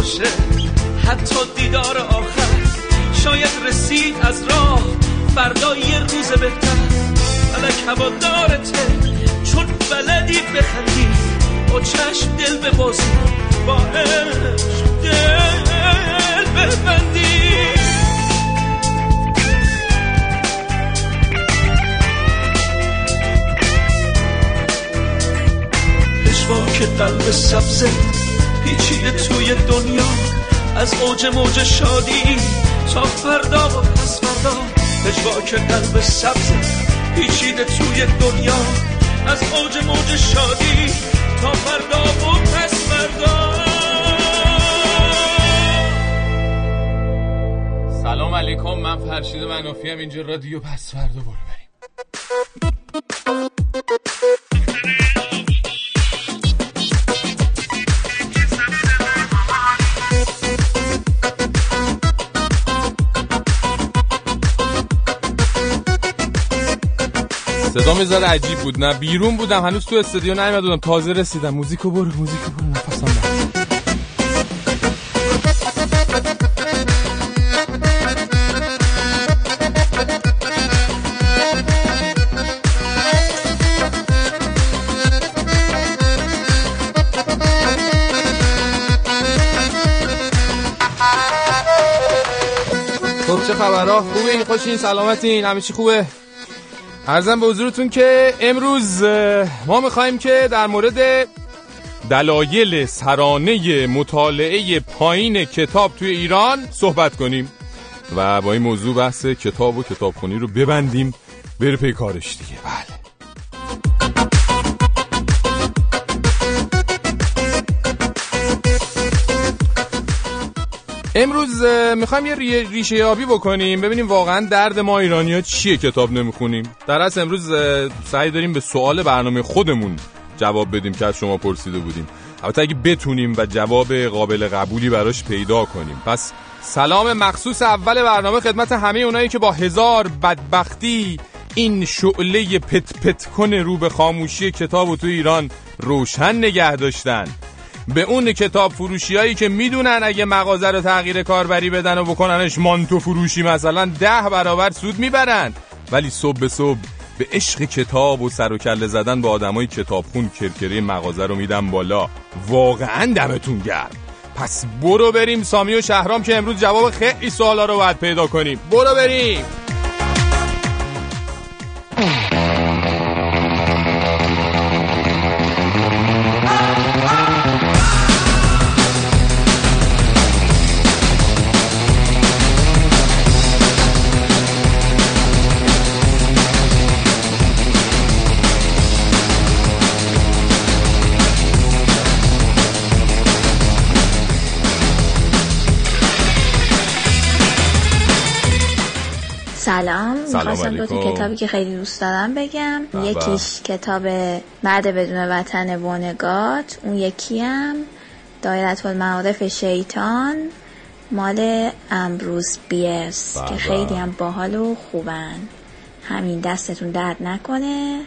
باشه. حتی دیدار آخر شاید رسید از راه. فردا یه روز بهتر. فلک هوا دارته. چون بلدی بخندی. با چشم دل ببازی با عشق دل ببندی. که قلب سبزه. پیچیده توی دنیا. از اوج موج شادی تا فردا و پس فردا. که قلب سبزه پیچیده توی دنیا. از اوج موج شادی تا فردا و پس فردا. سلام علیکم من فرشید منافی هم اینجا رادیو پس فردا برو بریم. صدا می‌ذاره عجیب بود. نه بیرون بودم هنوز تو استودیو نیومده بودم تازه رسیدم. موزیکو برو موزیکو برو. نفسم خب چه خبرها؟ خوبه این خوشین؟ سلامتین؟ همه چی خوبه؟ ارزم به حضورتون که امروز ما می‌خوایم که در مورد دلایل سرانه مطالعه پایین کتاب توی ایران صحبت کنیم و با این موضوع بحث کتاب و کتابخونی رو ببندیم بره پی کارش دیگه. بله. امروز می‌خوایم یه ریشه یابی بکنیم. ببینیم واقعا درد ما ایرانی ها چیه کتاب نمی‌خونیم. در اصل امروز سعی داریم به سوال برنامه خودمون جواب بدیم که از شما پرسیده بودیم. البته اگه بتونیم و جواب قابل قبولی براش پیدا کنیم. پس سلام مخصوص اول برنامه خدمت همه اونایی که با هزار بدبختی این شعله پت پت کنه رو به خاموشی کتاب و تو ایران روشن نگه داشتن. به اون کتاب فروشی هایی که می‌دونن اگه مغازه رو تغییر کاربری بدن و بکننش مانتو فروشی مثلا ده برابر سود می‌برن. ولی صبح به صبح به عشق کتاب و سر و کله زدن با آدمای کتابخون کرکره مغازه رو میدن بالا. واقعا دمتون گرم. پس برو بریم سامی و شهرام که امروز جواب خیلی سوالا رو باید پیدا کنیم. برو بریم. می‌خواستم دو تا کتابی که خیلی دوست دارم بگم. بابا. یکیش کتاب مرد بدون وطن وانگات. اون یکی هم دایرت المعارف شیطان مال امروز بیرس که خیلی هم باحال و خوبن. همین دستتون درد نکنه.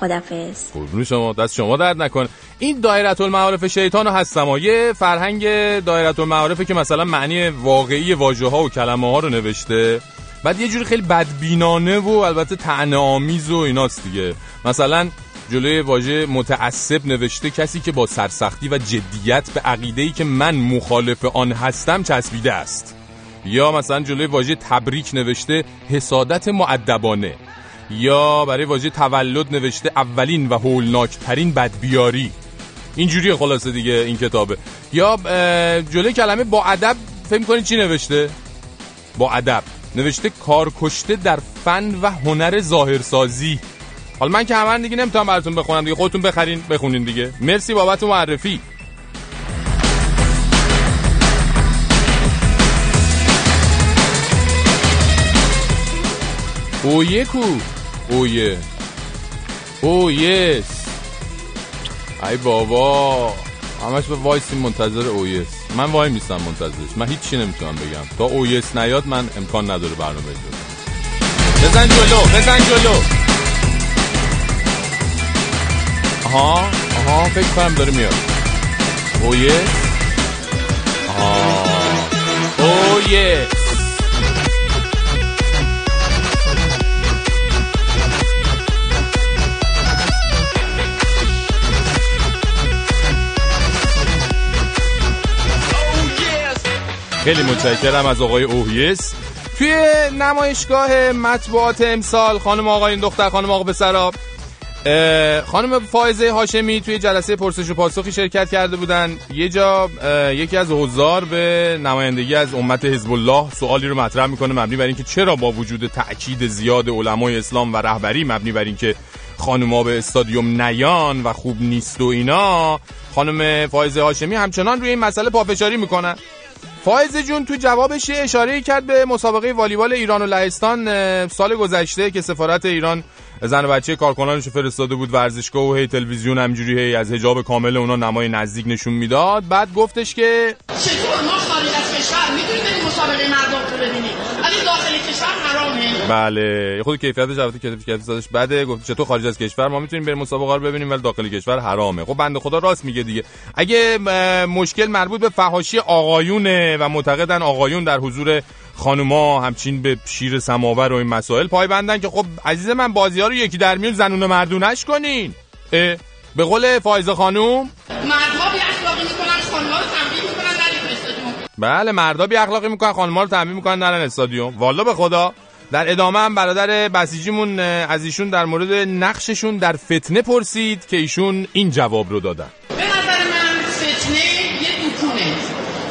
خدافز قربون شما دست شما درد نکنه. این دایره المعارف شیطان رو هستم یه فرهنگ دایره المعارفه که مثلا معنی واقعی واژه ها و کلمه ها رو نوشته. بعد یه جوری خیلی بدبینانه و البته طعنه آمیز و ایناست دیگه. مثلا جلوی واژه متعصب نوشته کسی که با سرسختی و جدیت به عقیده‌ای که من مخالف آن هستم چسبیده است. یا مثلا جلوی واژه تبریک نوشته حسادت معدبانه. یا برای واژه تولد نوشته اولین و هولناکترین بدبیاری. اینجوری خلاصه دیگه این کتابه. یا جلوی کلمه با ادب فکر کنید چی نوشته؟ با ادب. نوشته کارکشته در فن و هنر ظاهرسازی. حالا من که همه دیگه نمی‌تونم براتون بخونم دیگه خودتون بخرین بخونین دیگه. مرسی بابت معرفی. اویه کو؟ اویه. اویس ای بابا. همش به وایسی منتظر اویس من وای میستم منتظرش. من هیچی نمی‌تونم بگم. تا اویس نیاد من امکان نداره برنامه اجرا بزن جلو بزن جلو. آها آها فکر کنم داره میاد. اویس اوه خیلی متشکرم از آقای اوهیس. توی نمایشگاه مطبوعات امسال خانم آقایون دختر خانم آقا پسرا خانم فائزه هاشمی توی جلسه پرسش و پاسخی شرکت کرده بودن. یه جا یکی از حضار به نمایندگی از امت حزب الله سوالی رو مطرح می‌کنه مبنی بر اینکه چرا با وجود تاکید زیاد علمای اسلام و رهبری مبنی بر اینکه خانوما به استادیوم نیان و خوب نیست و اینا خانم فائزه هاشمی همچنان روی این مسئله پافشاری می‌کنن. فایز جون تو جوابش اشاره کرد به مسابقه والیبال ایران و لهستان سال گذشته که سفارت ایران زن و بچه کارکنانش فرستاده بود ورزشگاه و هی تلویزیون همجوری هی از حجاب کامل اونا نمای نزدیک نشون می‌داد. بعد گفتش که چطور ما خارج از کشور می‌تونیم مسابقه مردم رو ببینیم ولی داخل کشور حرامه بله. خود کیفیتش البته کیفیت سازش بده. گفت چطور خارج از کشور؟ ما می‌تونیم بریم مسابقه رو ببینیم ولی داخل کشور حرامه. خب بنده خدا راست میگه دیگه. اگه مشکل مربوط به فحاشی آقایونه و معتقدن آقایون در حضور خانوما همچین به شیر سماور و این مسائل پای بندن که خب عزیز من بازی ها رو یکی در میون زنون مردونش کنین. به قول فایزه خانوم؟ مردها بی اخلاقی می‌کنن خانوما رو تنبیه می‌کنن در استادیوم. بله مردا بی اخلاقی می‌کنن خانوما رو تنبیه می‌کنن در استادیوم. والا به خدا. در ادامه هم برادر بسیجیمون از ایشون در مورد نقششون در فتنه پرسید که ایشون این جواب رو دادن. به نظر من فتنه یه دکونه.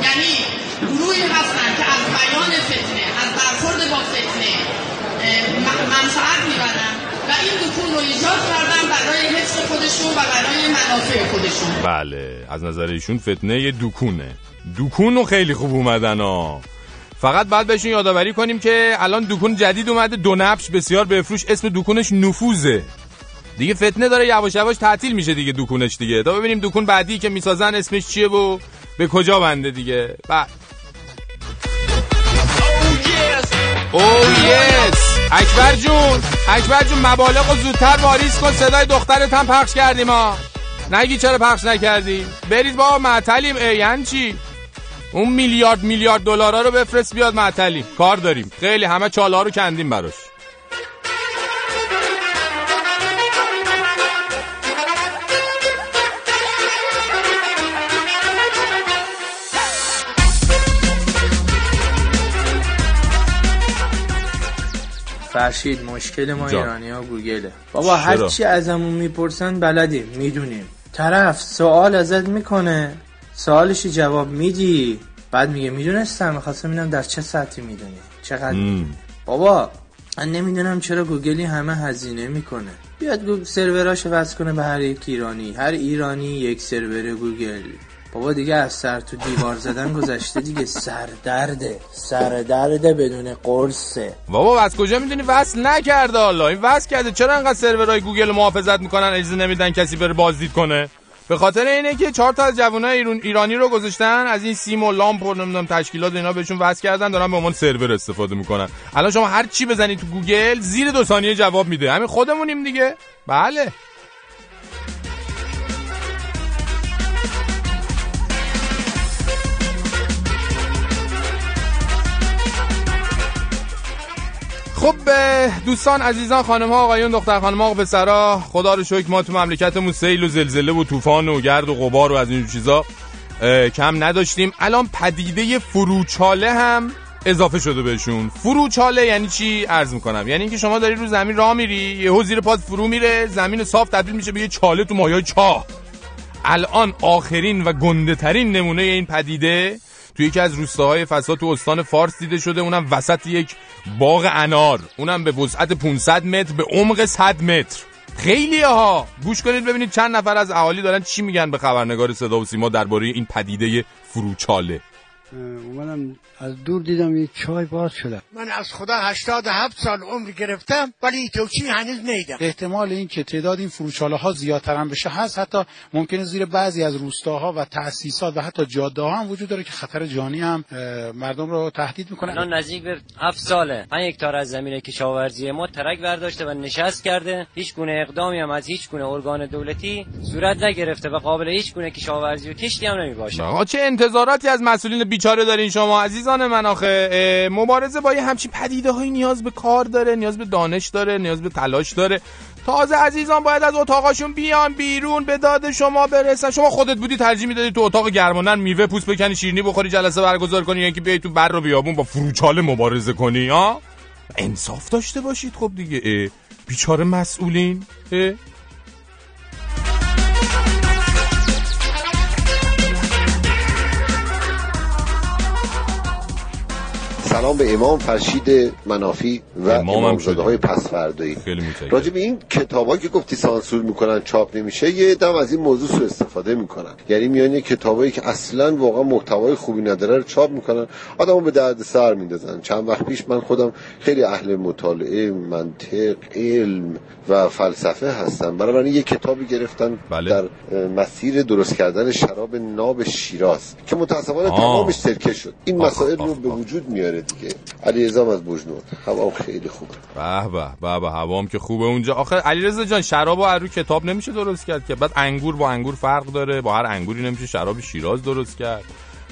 یعنی گروهی هستن که از بیان فتنه از برخورد با فتنه منفعت می‌برن و این دکون رو ایجاد کردن برای حفظ خودشون و برای منافع خودشون. بله از نظر ایشون فتنه یه دکونه. دکون رو خیلی خوب اومدن ها. فقط بعد بهشون یادآوری کنیم که الان دکون جدید اومده دو نبش بسیار بفروش اسم دکونش نفوذه. دیگه فتنه داره یواش یواش تعطیل میشه دیگه دکونش دیگه. تا ببینیم دکون بعدی که می‌سازن اسمش چیه و به کجا بنده دیگه. بعد او یس اکبر جون اکبر جون مبالغ و زودتر واریز کن صدای دخترت هم پخش کردیم ما نگی چرا پخش نکردی؟ برید با معطلیم. یعنی چی؟ اون میلیارد میلیارد دلارا رو بفرست بیاد معطلی. کار داریم. خیلی همه چاله رو کندیم براش. فرشید مشکل ما ایرانی ها گوگله. بابا هر چی ازمون می‌پرسن بلدیم می‌دونیم. طرف سوال ازت می‌کنه. سوالشی جواب میدی؟ بعد میگه می‌دونستم می‌خواستم ببینم در چه سطحی می‌دونی. چقدر؟ بابا من نمی‌دونم چرا گوگلی همه هزینه می‌کنه. بیاد گوگل سروراش وصل کنه به هر یک ایرانی. هر ایرانی یک سرور گوگل. بابا دیگه از سر تو دیوار زدن گذشته دیگه. سردرده. سردرده بدون قرصه. بابا از کجا می‌دونی؟ وصل نکرده حالا. این وصل کرده. چرا انقدر سرورهای گوگل محافظت می‌کنن؟ اجازه نمیدن کسی بره بازدید کنه. به خاطر اینه که چهار تا از جوانای ایران ایرانی رو گذاشتن از این سیم و لامپ و نمی‌دونم تشکیلات اینا بهشون وصل کردن دارن به عنوان سرور استفاده می‌کنن. الان شما هر چی بزنید تو گوگل زیر دو ثانیه جواب میده. همین خودمونیم دیگه. بله. خب دوستان عزیزان خانم ها آقایون دختر خانم ها پسرا خدا رو شکر ما تو مملکتمون سیل و زلزله و طوفان و گرد و غبار و از این چیزا کم نداشتیم. الان پدیده فروچاله هم اضافه شده بهشون. فروچاله یعنی چی؟ عرض می‌کنم. یعنی اینکه شما داری رو زمین راه میری یهو زیر پات فرو میره زمین صاف تبدیل میشه به یه چاله تو مایای چاه. الان آخرین و گنده ترین نمونه این پدیده توی یکی از روستاهای فساد تو استان فارس دیده شده اونم وسط یک باغ انار. اونم به وسعت 500 متر به عمق 100 متر. خیلی ها! گوش کنید ببینید چند نفر از اهالی دارن چی میگن به خبرنگار صدا و سیما درباره این پدیده فروچاله. اومدم از دور دیدم یه چای باز شده. من از خدا هشتاد هفت سال عمر گرفتم ولی توچی هنوز نیدم. احتمال این که تعداد این فروچاله ها زیادتر هم بشه هست. حتی ممکنه زیر بعضی از روستاها و تاسیسات و حتی جاده ها هم وجود داره که خطر جانی هم مردم رو تهدید می‌کنه. الان نزدیک به هفت ساله. من یک تار از زمین کشاورزی ما ترک برداشته و نشست کرده. هیچ گونه اقدامی هم از هیچ گونه ارگان دولتی صورت نگرفته و قابل هیچ گونه کشاورزی و کشتی هم نمی‌باشه. چه انتظاراتی از مسئولین بیچاره دارین شما عزیزان من آخه مبارزه با یه همچین پدیده های نیاز به کار داره نیاز به دانش داره نیاز به تلاش داره. تازه عزیزان باید از اتاقاشون بیان بیرون به داد شما برسن. شما خودت بودی ترجیح می‌دادی تو اتاق گرمانن میوه پوست بکنی شیرینی بخوری جلسه برگزار کنی یا بیای تو بر و بیابون با فروچاله مبارزه کنی ها انصاف داشته باشید خب دیگه بیچاره مسئولین سلام به امام فرشید منافی و امامزاده های پسفردایی راجع به این کتابایی که گفتی سانسور می‌کنن چاپ نمیشه یه دم از این موضوع سو استفاده می‌کنن. یعنی میان یه کتابایی که اصلا واقعا محتوای خوبی نداره رو چاپ می‌کنن آدمو به درد سر میندازن. چند وقت پیش من خودم خیلی اهل مطالعه منطق علم و فلسفه هستم. بنابراین یه کتابی گرفتن بله. در مسیر درست کردن شراب ناب شیراز که متاسفانه تمامش سرکه شد. این مسائل رو به وجود میاره دیگه علیرضا از بوجنود هوا خیلی خوبه. به به به هوام که خوبه اونجا. آخه علیرضا جان شرابو از رو کتاب نمیشه درست کرد که؟ بعد انگور با انگور فرق داره با هر انگوری نمیشه شراب شیراز درست کرد.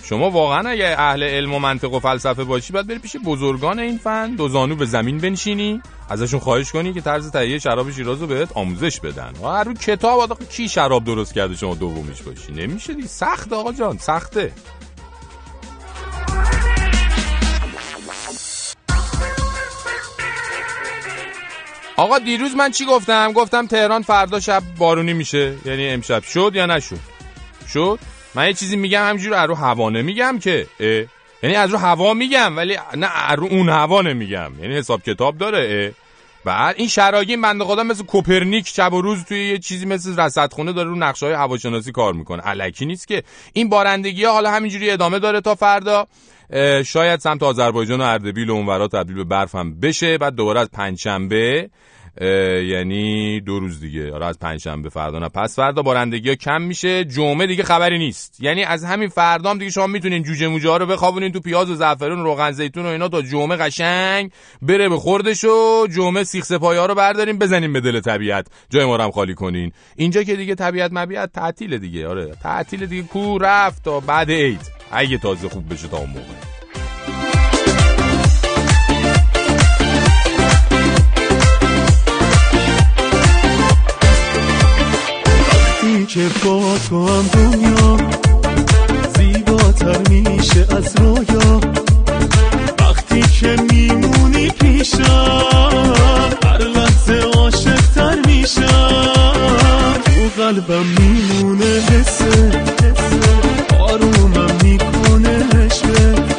شما واقعا اگه اهل علم و منطق و فلسفه باشی باید بری پیش بزرگان این فن دو زانو به زمین بنشینی ازشون خواهش کنی که طرز تهیه شراب شیراز رو بهت آموزش بدن. و هر کتاب آقا کی شراب درست کرده شما دومیش باشی؟ نمیشه دی سخت آقا جان سخته. آقا دیروز من چی گفتم؟ گفتم تهران فردا شب بارونی میشه. یعنی امشب. شد یا نشد؟ شد. من یه چیزی میگم همینجور رو هوا نمیگم که. یعنی از رو هوا میگم ولی نه رو اون هوا نمیگم. یعنی حساب کتاب داره بعد این شراگین بنده خدا مثل کوپرنیک شب و روز توی یه چیزی مثل رصدخونه داره رو نقشه های هواشناسی کار می‌کنه. علکی نیست که این بارندگی ها حالا همینجوری ادامه داره تا فردا. شاید سمت آذربایجان و اردبیل و اونورا تبدیل به برف هم بشه. بعد دوباره از پنجشنبه یعنی دو روز دیگه. آره از پنجشنبه فردا نه. پس فردا بارندگی ها کم میشه جمعه دیگه خبری نیست. یعنی از همین فردا هم دیگه شما می‌تونین جوجه موجه ها رو بخوابونین تو پیاز و زعفران و روغن زیتون و اینا تا جمعه قشنگ بره به خوردش و جمعه سیخ سپاهی ها رو برداریم بزنیم به دل طبیعت. جای ما هم خالی کنین. اینجا که دیگه طبیعت مبیعت تعطیل دیگه. آره تعطیل دیگه. کو رفت تا بعد عید. اگه تازه خوب بشه تا اون موقع. که با تو هم دنیا زیباتر میشه از رویا. وقتی که میمونی پیشم هر لحظه عاشقتر میشم. تو قلبم میمونه حسه آرومم می‌کنه عشقه.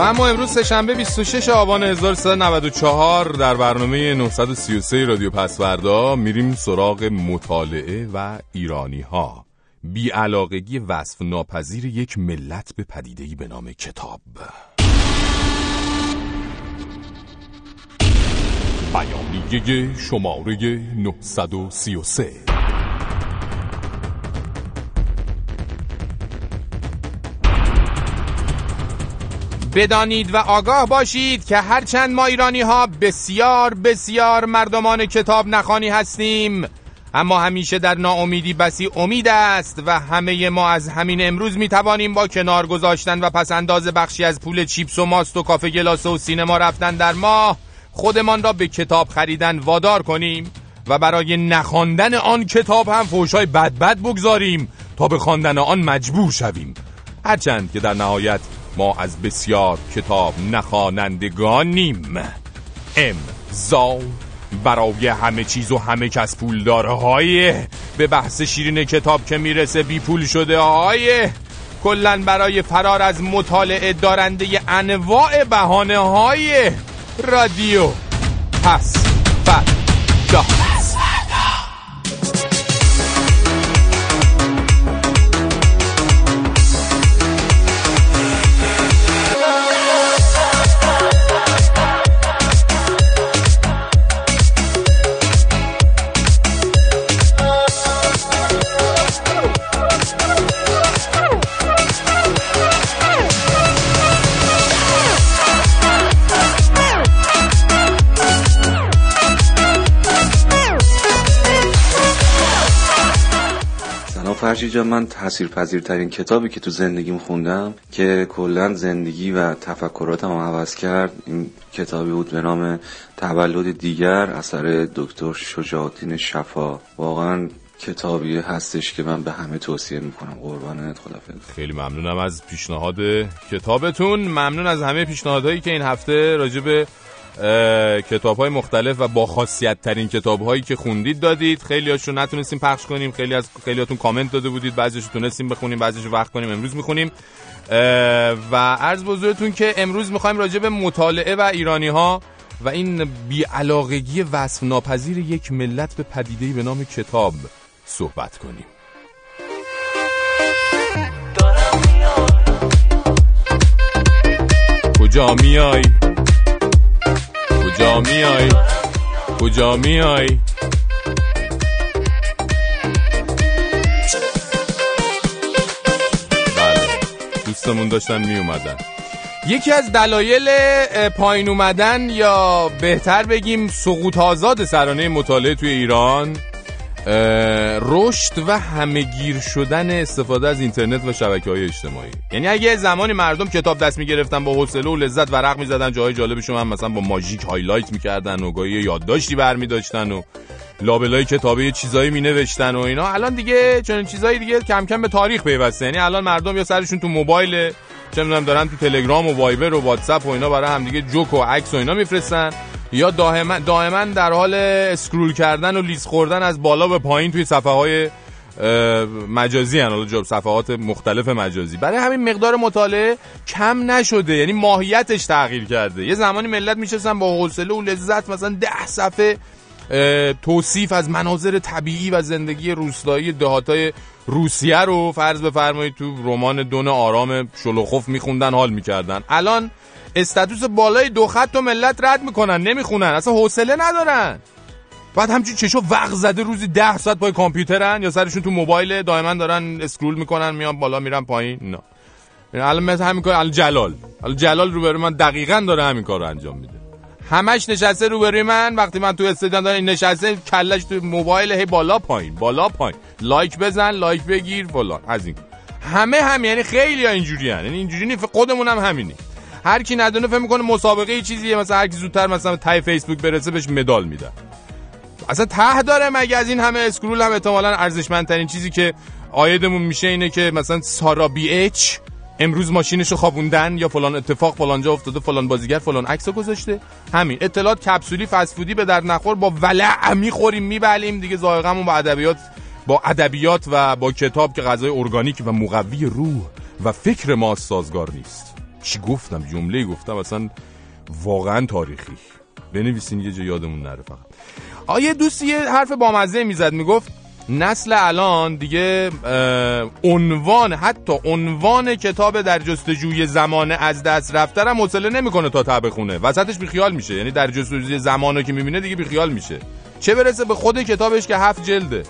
اما امروز سهشنبه 26 آبان 1394 در برنامه 933 رادیو پسوردا میریم سراغ مطالعه و ایرانی ها بیعلاقگی وصف ناپذیر یک ملت به پدیدهی به نام کتاب. بیانیه شماره 933 بدانید و آگاه باشید که هرچند ما ایرانی ها بسیار بسیار مردمان کتاب نخانی هستیم اما همیشه در ناامیدی بسی امید است و همه ما از همین امروز می توانیم با کنار گذاشتن و پس انداز بخشی از پول چیپس و ماست و کافه گلاس و سینما رفتن در ماه خودمان را به کتاب خریدن وادار کنیم و برای نخواندن آن کتاب هم فوشای بدبد بگذاریم تا به خواندن آن مجبور شویم. هرچند که در نهایت ما از بسیار کتاب نخوانندگانیم. امضا برای همه چیز و همه کس پول داره های. به بحث شیرین کتاب که می‌رسه بی پول شده های. کلن برای فرار از مطالعه دارنده انواع بهانه های. رادیو. پس فردا. جان من تاثیر پذیرترین کتابی که تو زندگیم خوندم که کلا زندگی و تفکراتم عوض کرد این کتابی بود به نام تولد دیگر اثر دکتر شجاعتین شفا. واقعا کتابی هستش که من به همه توصیه می‌کنم. قربانت خدافظ خیلی ممنونم از پیشنهاد کتابتون. ممنون از همه پیشنهادهایی که این هفته راجع کتاب های مختلف و با خاصیت ترین کتاب هایی که خوندید دادید. خیلی هاشو نتونستیم پخش کنیم. خیلی از خیلی هاتون کامنت داده بودید. بعضیشو تونستیم بخونیم. بعضیشو وقت کنیم. امروز می‌خونیم. و عرض بزرگتون که امروز می‌خوایم راجع به مطالعه و ایرانی ها و این بیعلاقگی وصف ناپذیر یک ملت به پدیدهی به نام کتاب صحبت کنیم. کجا میای؟ کجا میای؟ کجا میای؟ بله دوستمون داشتن می اومدن یکی از دلایل پایین اومدن یا بهتر بگیم سقوط آزاد سرانه مطالعه توی ایران رشد و همهگیر شدن استفاده از اینترنت و شبکه های اجتماعی. یعنی اگه زمانی مردم کتاب دست می‌گرفتن با حوصله و لذت ورق می‌زدن جاهای جالبش هم مثلا با ماژیک highlight می‌کردن و گاهی یادداشتی برمی داشتن و لابلای کتابه چیزایی می نوشتن و اینا. الان دیگه چون چیزایی دیگه کم کم به تاریخ پیوسته. یعنی الان مردم یا سرشون تو موبایل چه دارن تو تلگرام و وایبر و واتساپ و اینا برای هم دیگه جوک و عکس و اینا میفرستن. یا دائما دائما در حال scroll کردن و لیز خوردن از بالا به پایین توی صفحه های مجازی هن. جب صفحات مختلف مجازی. برای همین مقدار مطالعه کم نشده. یعنی ماهیتش تغییر کرده. یه زمانی ملت میشستن با حوصله و لذت مثلا ده صفحه توصیف از مناظر طبیعی و زندگی روستایی دهاتای روسیه رو فرض بفرمایید تو رمان دون آرام شلوخوف میخوندن حال می‌کردن. الان status بالای دو خط و ملت رد می‌کنن نمی‌خونن اصلا حوصله ندارن. بعد همچون چشای وق زده روزی ده ساعت پای کامپیوترن یا سرشون تو موبایل دائما دارن scroll می‌کنن میان بالا میرن پایین. نه. الان مثل همین کار جلال جلال روبروی من دقیقا داره همین کار رو انجام میده. همش نشسته روبروی من وقتی من تو استودیوم دارم نشسته کلش تو موبایل هی بالا پایین بالا پایین. like بزن like بگیر فلان از این. همه هم یعنی خیلی ها اینجوری هن. یعنی اینجوری نیست خودمون هم همینی هر کی ندونه فکر می‌کنه مسابقه چیزیه. مثلا هر کی زودتر مثلا تای فیسبوک برسه بهش مدال میدن اصلا ته داره مگه از این همه اسکرول هم احتمالاً ارزشمندترین چیزی که آیدمون میشه اینه که مثلا سارا بی اچ امروز ماشینشو خوابوندن یا فلان اتفاق فلانجا افتاده فلان بازیگر فلان عکسو گذاشته. همین. اطلاعات کپسولی فسفودی به در نخور با ولع می‌خوریم میبلیم دیگه. ذائقه‌مون با ادبیات با ادبیات و با کتاب که غذای ارگانیک و مقوی روح و فکر ما سازگار نیست. چی گفتم؟ جمله گفتم اصلا واقعا تاریخی. بنویسین یه جا یادمون نره فقط. آیه دوستی یه حرف بامزه می‌زد می‌گفت نسل الان دیگه عنوان حتی عنوان کتاب در جستجوی زمان از دست رفته هم حوصله نمی‌کنه تا تبه خونه. وسطش بیخیال میشه. یعنی در جستجوی زمانو که می‌بینه دیگه بیخیال میشه. چه برسه به خود کتابش که هفت جلده؟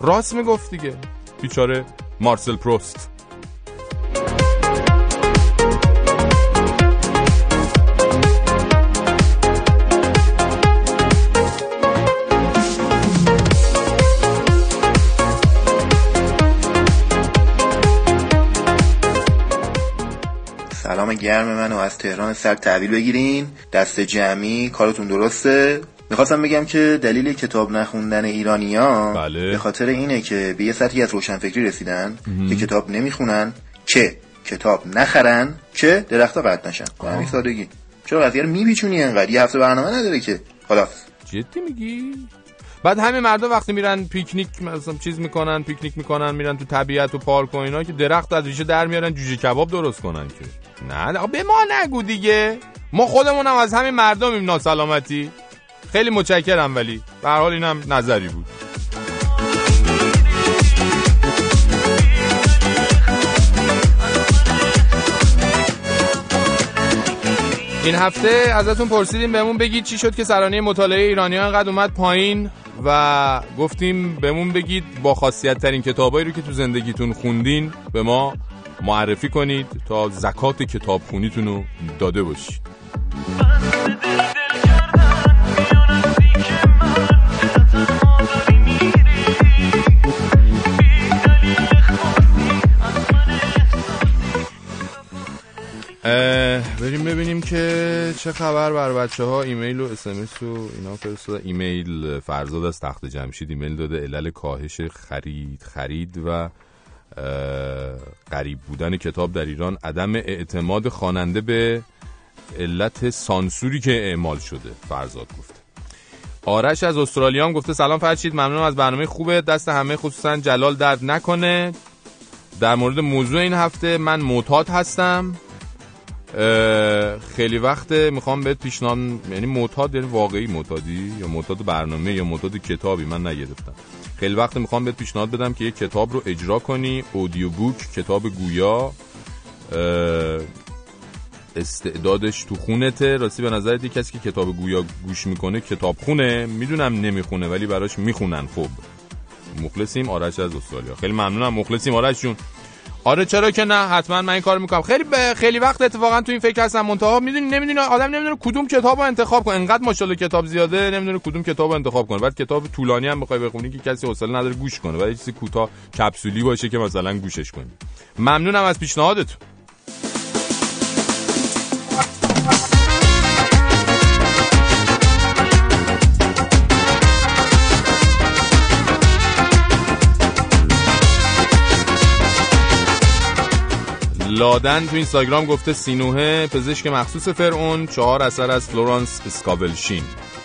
راست می‌گفت دیگه. بیچاره مارسل پروست. سلام گرم منو از تهران سر تحویل بگیرین. دست جمعی کارتون درسته؟ می‌خواستم بگم که دلیل کتاب نخوندن ایرانیا بله. به خاطر اینه که به یه سطحی از روشنفکری رسیدن که کتاب نمی‌خونن که کتاب نخرن که درخت قطع نشن. به همین سادگی. چرا قضیه رو میپیچونی انقدر؟ یه هفته برنامه نداره که. حالا جدی میگی؟ بعد همه مردم وقتی میرن پیکنیک مثلا چیز می‌کنن پیکنیک می‌کنن میرن تو طبیعت و پارک و اینا که درخت از ریشه در میارن جوجه کباب درست کنن که. نه به ما نگو دیگه. ما خودمون هم از همین مردمیم ناسلامتی. خیلی متشکرم ولی به حال اینم نظری بود. این هفته ازتون پرسیدیم بهمون بگید چی شد که سرانه مطالعه ایرانی ها انقدر اومد پایین و گفتیم بهمون بگید با خاصیت ترین کتابایی رو که تو زندگیتون خوندین به ما معرفی کنید تا زکات کتاب خونیتون رو داده باشید. بریم ببینیم که چه خبر بر بچه ها ایمیل و اسمس و اینا فرستاده. ایمیل فرزاد از تخت جمشید ایمیل داده. علل کاهش خرید خرید و قریب بودن کتاب در ایران عدم اعتماد خواننده به علت سانسوری که اعمال شده فرزاد گفته. آرش از استرالیا هم گفته سلام فرشید ممنونم از برنامه خوبه دست همه خصوصا جلال درد نکنه. در مورد موضوع این هفته من معتاد هستم. خیلی وقت می‌خوام بهت پیشنهاد یعنی معتاد یعنی واقعی معتادی یا معتاد برنامه یا معتاد کتابی من نگرفتم. خیلی وقت می‌خوام بهت پیشنهاد بدم که یک کتاب رو اجرا کنی اودیو بوک کتاب گویا. استعدادش تو خونته. راستی به نظر دی کسی که کتاب گویا گوش می‌کنه کتاب خونه؟ می‌دونم نمی‌خونه ولی براش می‌خونن. خب مخلصیم آرش از استرالیا. خیلی ممنونم. مخلصیم آرش جون. آره چرا که نه؟ حتما من این کار می‌کنم. خیلی ب... خیلی وقت اتفاقا تو این فکر هستم منتها. می‌دونی نمی‌دونی آدم نمی‌دونه کدوم کتاب رو انتخاب کنه. انقدر ماشاءالله کتاب زیاده نمی‌دونه کدوم کتاب رو انتخاب کنه. بعد کتاب طولانی هم بخوای بخونی که کسی حوصله نداره گوش کنه. ولی چیزی کوتاه کپسولی باشه که مثلا گوشش کنی. ممنونم از پیشنهادتون. لادن تو اینستاگرام گفته سینوه پزشک مخصوص فرعون چهار اثر از فلورانس اسکابلشین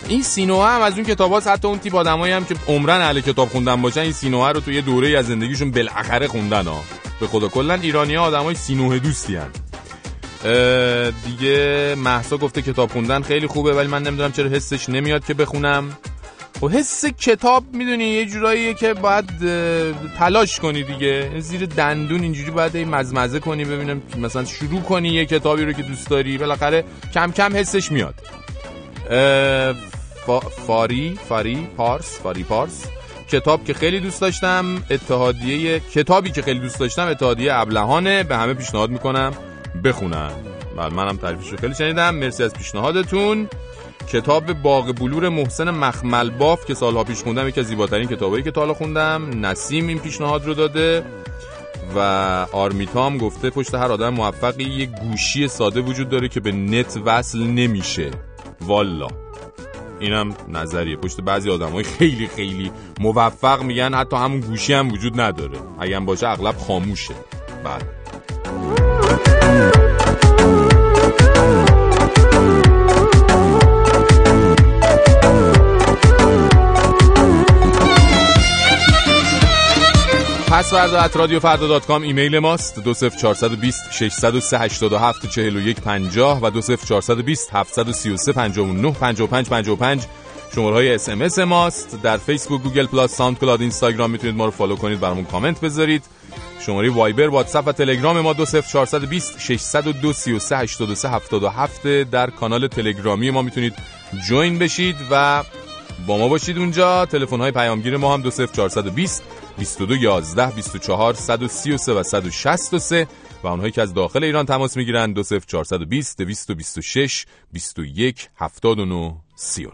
این سینوه هم از اون کتاباست حتی اون تیپ آدمایی هم که عمرن اهل کتاب خوندن باشن این سینوه رو تو یه دوره از زندگیشون بالاخره خوندن ها. به خدا کلا ایرانی ها آدمای سینوه دوستی هن. دیگه محسا گفته کتاب خوندن خیلی خوبه ولی من نمی‌دونم چرا حسش نمیاد که بخونم. و خب حس کتاب می‌دونی یه جوراییه که باید تلاش کنی دیگه. زیر دندون اینجوری باید این مزمزه کنی ببینم مثلا شروع کنی یه کتابی رو که دوست داری. بالاخره کم کم حسش میاد. فاری فاری پارس فاری پارس. کتاب که خیلی دوست داشتم اتحادیه کتابی که خیلی دوست داشتم اتحادیه ابلهانه به همه پیشنهاد می‌کنم بخونن. بله منم تعریفش رو خیلی شنیدم. مرسی از پیشنهادتون. کتاب باغ بلور محسن مخمل باف که سالها پیش خوندم یکی از زیباترین کتابایی که تا حالا خوندم. نسیم این پیشنهاد رو داده و آرمیتام گفته پشت هر آدم موفقی یه گوشی ساده وجود داره که به نت وصل نمیشه. والا. اینم نظریه. پشت بعضی آدم های خیلی خیلی موفق میگن حتی همون گوشی هم وجود نداره. اگه باشه اغلب خاموشه. بعد. پس فردا at رادیو فردا dot com ایمیل ماست دو صفر 420 603 87 41 50 و دو صفر 420 733 59 55 55 شماره های SMS ماست. در فیسبوک گوگل پلاس ساوند کلاد اینستاگرام می‌تونید ما رو follow کنید برامون کامنت بذارید. شماره وایبر واتساپ و تلگرام ما 20420 602 33 83 77 در کانال تلگرامی ما می‌تونید join بشید و با ما باشید اونجا. تلفن های پیامگیر ما هم 20420 22 11 24 133 و 163 و اونهایی که از داخل ایران تماس می‌گیرن 20420 226 21 79 39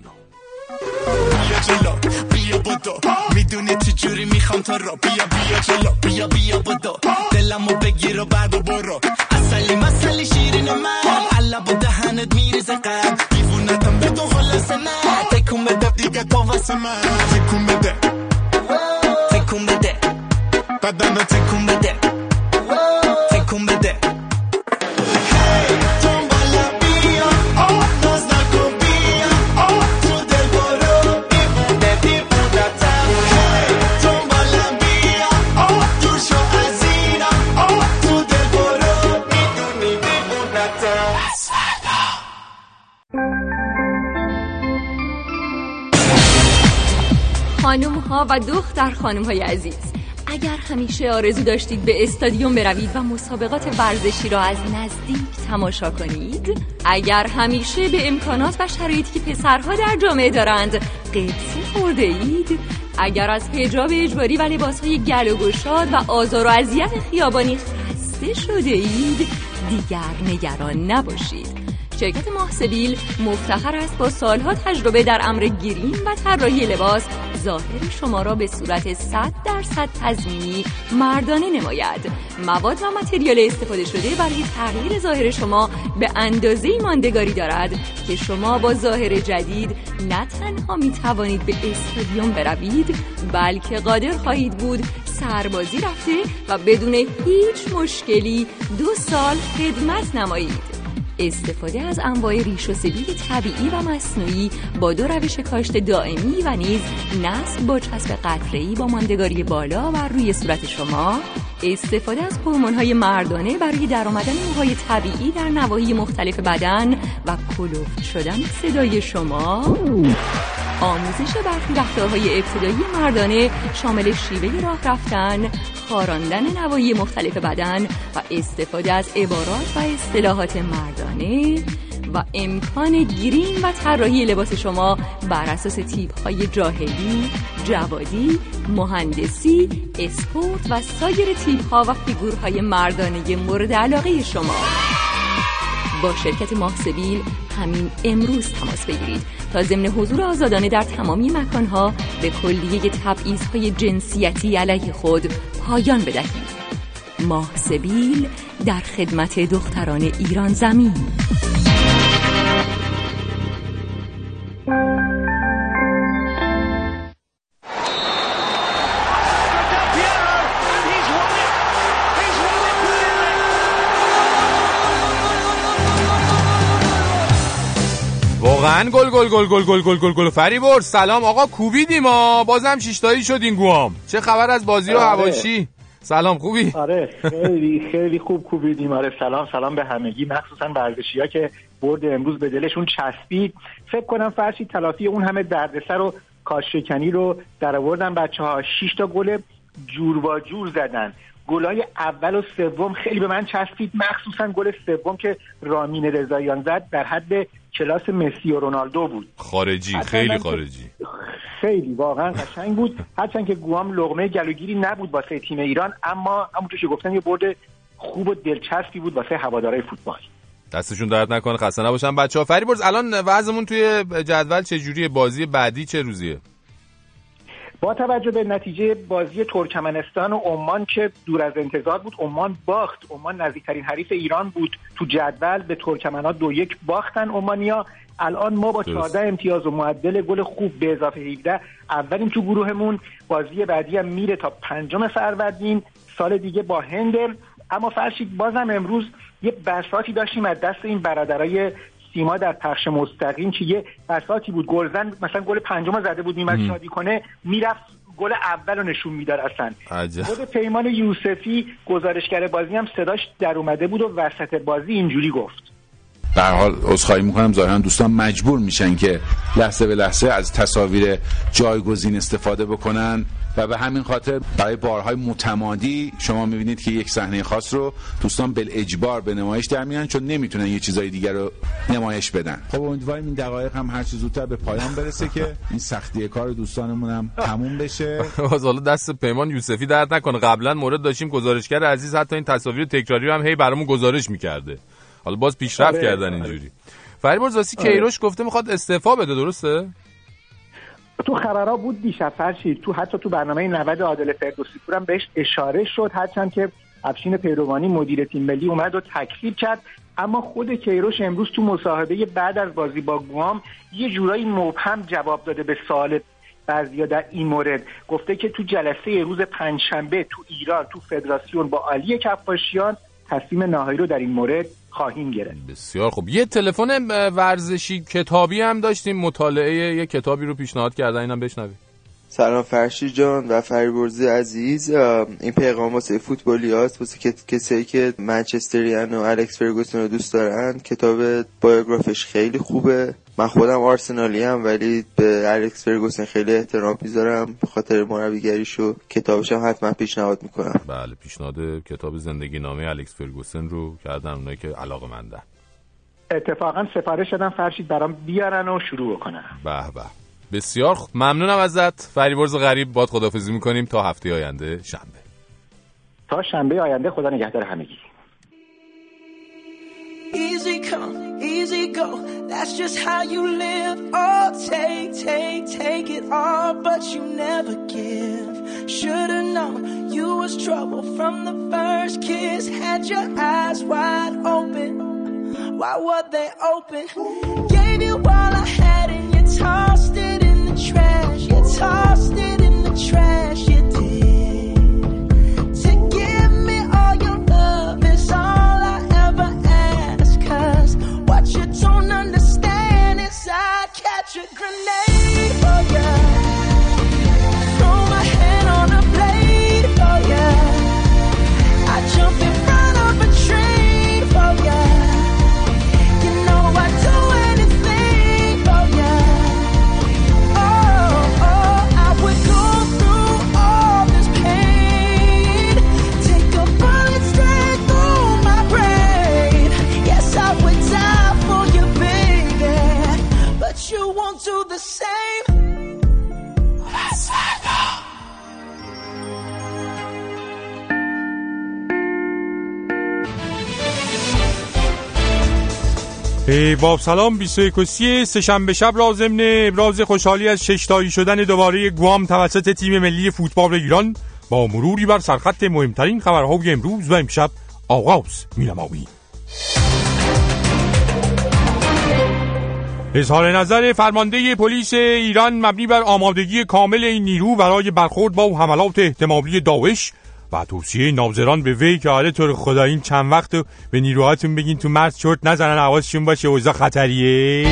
بیا جلو بیا بدو. می‌دونی چی جوری می‌خوام تو رو. بیا بیا جلو بیا بیا بدو. دلمو بگیر و بعد و برو. اصلی مسلی شیرین من. علا با دهنت میریزه قلب دیوونتم بدون خلاص من. تکون بده دیگه تو واسه من. تکون بده. تکون بده بدن رو تکون بده تکون خانم ها و دختر خانم های عزیز اگر همیشه آرزو داشتید به استادیوم بروید و مسابقات ورزشی را از نزدیک تماشا کنید اگر همیشه به امکانات و شرایطی که پسرها در جامعه دارند قدسی خورده اید اگر از حجاب اجباری و لباسهای گل و گشاد و آزار و اذیت خیابانی خسته شده اید دیگر نگران نباشید. شرکت ماهسبیل مفتخر است با سالها تجربه در امر گیریم و طراحی لباس ظاهر شما را به صورت 100 درصد تضمینی مردانه نماید. مواد و متریال استفاده شده برای تغییر ظاهر شما به اندازه ماندگاری دارد که شما با ظاهر جدید نه تنها می توانید به استادیوم بروید بلکه قادر خواهید بود سربازی رفته و بدون هیچ مشکلی دو سال خدمت نمایید. استفاده از انواع ریش و سبیل طبیعی و مصنوعی با دو روش کاشت دائمی و نیز نسل با چسب قطره‌ای با ماندگاری بالا و روی صورت شما. استفاده از های مردانه برای درآمدن موهای طبیعی در نواحی مختلف بدن و کلوفت شدن صدای شما. آموزش برخی های ابتدایی مردانه شامل شیوه راه رفتن، خاراندن نواحی مختلف بدن و استفاده از عبارات و اصطلاحات مردانه و امکان گیریم و طراحی لباس شما بر اساس تیپ های جاهلی، جوادی، مهندسی، اسپورت و سایر تیپ ها و فیگورهای مردانه مورد علاقه شما. با شرکت ماهسبیل همین امروز تماس بگیرید تا ضمن حضور آزادانه در تمامی مکانها به کلیه تبعیضهای جنسیتی علیه خود پایان بدهید. ماه سبیل در خدمت دختران ایران زمین. واقعا گل گل گل گل گل گل گل گل. فریبرز سلام آقا کوبیدیم ما؟ بازم شیشتایی شدین گوام. چه خبر از بازی و هواشی؟ آره. سلام خوبی؟ آره خیلی خیلی خوب کوبیدیم. آره سلام سلام به همگی. مخصوصا ورزشی ها که برد امروز به دلشون چسبید. فکر کنم فرشی تلافی اون همه دردسر و کاشکنی رو در آوردن. بچه ها 6 تا گل جور با جور زدن. گلای اول و سوم خیلی به من چسبید. مخصوصا گل سوم که رامین رضاییان زد. در حد کلاس مسی و رونالدو بود. خارجی خیلی خارجی. خیلی واقعا قشنگ بود. هرچند که گوام لغمه گلوگیری نبود واسه تیم ایران اما همونطور که گفتن یه برد خوب و دلچسبی بود واسه هوادارهای فوتبال. دستشون درد نکنه خسته نباشن. بچه ها فریبرز الان وضعمون توی جدول چه جوریه بازی بعدی چه روزیه؟ با توجه به نتیجه بازی ترکمنستان و عمان که دور از انتظار بود عمان باخت. عمان نزدیکترین حریف ایران بود. تو جدول به ترکمنها دو یک باختن عمانیا. الان ما با 14 امتیاز و معدل گل خوب به اضافه 17 اولین تو گروهمون. بازی بعدی هم میره تا پنجم فروردین سال دیگه با هند. اما فرشید بازم امروز یه بساتی داشتیم از دست این برادرای سیما در پخش مستقیم که یه بساتی بود. گلزن مثلا گل پنجم زده بود میمد شادی کنه می‌رفت گل اول رو نشون می‌داد اصلا. خود پیمان یوسفی گزارشگر بازی هم صداش در اومده بود و وسط بازی اینجوری گفت. در حال عذرخواهی می‌کنم. ظاهرا دوستان مجبور میشن که لحظه به لحظه از تصاویر جایگزین استفاده بکنن و به همین خاطر برای بارهای متمادی شما می‌بینید که یک صحنه خاص رو دوستان بل اجبار به نمایش در میان چون نمی‌تونن یه چیزای دیگر رو نمایش بدن. خب امیدواریم این دقایق هم هر چیز زودتر به پایان برسه که این سختی کار دوستانمون هم تموم بشه. باز حالا دست پیمان یوسفی درد نکنه. قبلا مورد داشتیم گزارشگر عزیز. حتی این تصاویر تکراری رو هم هی برامون گزارش می‌کرده. حالا باز پیشرفت آره. کردن اینجوری. فریبرز واسی آره. کیروش گفته می‌خواد استعفا بده درسته؟ تو خبرها بود دیشب فرشید تو حتی تو برنامه 90 عادل فردوسی پورم بهش اشاره شد هرچند که افشین پیروانی مدیر تیم ملی اومد و تکذیب کرد. اما خود کیروش امروز تو مصاحبه بعد از بازی با گوام یه جورایی مبهم جواب داده به سوال بعضیا در این مورد. گفته که تو جلسه روز پنجشنبه تو ایران تو فدراسیون با عالی کفاشیان تصمیم نهایی رو در این مورد خواهیم گرفت. بسیار خوب. یه تلفن ورزشی کتابی هم داشتیم. مطالعه یه کتابی رو پیشنهاد کردن. اینم بشنویم سلام فرشی جان و فریبرزی عزیز. این پیغام واسه فوتبالی هاست واسه کسایی که منچستریان و الکس فرگوسن رو دوست دارن. کتاب بایوگرافش خیلی خوبه. من خودم آرسنالی هم ولی به الکس فرگوسن خیلی احترام می‌ذارم. به خاطر مربیگریش و کتابش هم حتما پیشنهاد می‌کنم. بله پیشنهاد کتاب زندگی نامه الکس فرگوسن رو کردن اونایی که علاقه مندن اتفاقا سفارش شدم فرشید برام بیارن و شروع بکنن به به. بسیار خوب ممنونم ازت فریبرز غریب باد خدافزی می‌کنیم تا هفته آینده شنبه تا شنبه آینده خدا نگهدار همگی Easy come, easy go, that's just how you live. Oh, take, take, take it all, but you never give. Should've known you was trouble from the first kiss. Had your eyes wide open, why were they open? Gave you all I had and you tossed it trash. You tossed it in the trash. باب سلام 21 سه شنبه شب را ضمن ابراز خوشحالی از ششتایی شدن دوباره گوام توسط تیم ملی فوتبال ایران با مروری بر سرخط مهمترین خبرهای امروز و امشب آغاز می‌نماییم. اظهار نظر فرمانده پلیس ایران مبنی بر آمادگی کامل این نیرو برای برخورد با حملات احتمالی داعش و توصیه ناظران به وی که حالا طور خدا این چند وقت به نیروهاتون بگین تو مرز چرت نزنن حواسشون باشه اوضاع خطریه